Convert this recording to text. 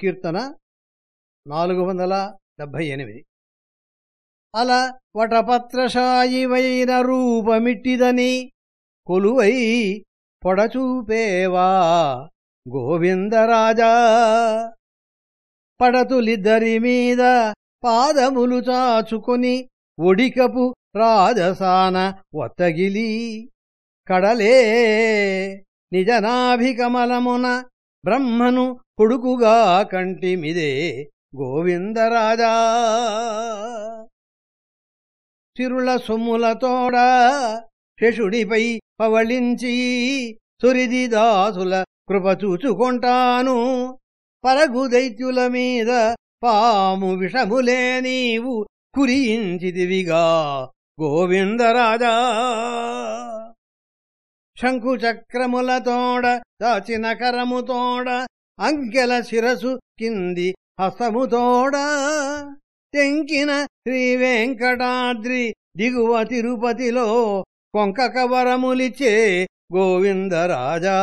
కీర్తన నాలుగు వందల డెబ్భై ఎనిమిది. అలా వటపత్రశాయివైన రూపమిట్టిదని కొలువై పొడచూపేవా గోవిందరాజా. పడతులిద్దరి మీద పాదములు చాచుకొని ఒడికపు రాజసాన ఒత్తగిలి కడలే నిజనాభికమలమున బ్రహ్మను కొడుకుగా కంటిమిదే గోవిందరాజా. చిరుల సొమ్ములతోడ శిషుడిపై పవళించి సురిది దాసుల కృప చూచుకొంటాను. పరగు దైత్యుల మీద పాము విషములే నీవు కురియించిదివిగా గోవిందరాజా. శంఖుచక్రములతోడ దాచిన కరముతోడ అంకెల శిరసు కింది హస్తముతోడ. తెంకిన శ్రీ వెంకటాద్రి దిగువ తిరుపతిలో కొంక కవరములిచే గోవిందరాజా.